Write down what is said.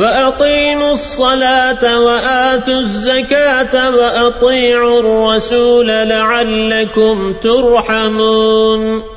وأطيعوا الصلاة وآتوا الزكاة وأطيعوا الرسول لعلكم ترحمون.